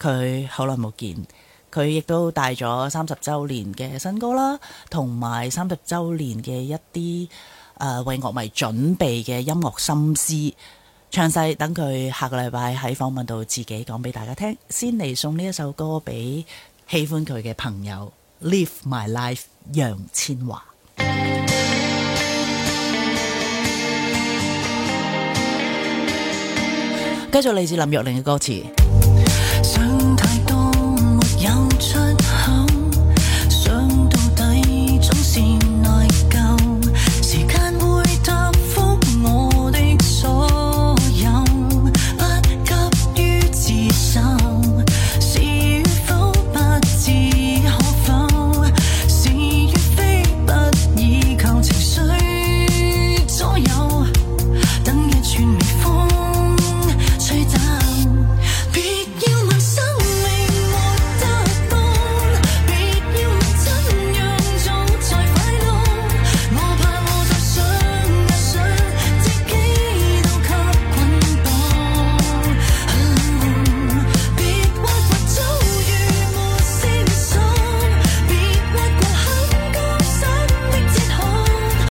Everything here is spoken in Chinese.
佢好耐冇见，佢亦都带咗三十周年嘅新歌啦，同埋三十周年嘅一啲诶、呃、为乐迷准备嘅音乐心思，详细等佢下个礼拜喺访问度自己讲俾大家听。先嚟送呢一首歌俾喜欢佢嘅朋友，Live My Life，杨千华。继续嚟自林若玲嘅歌词。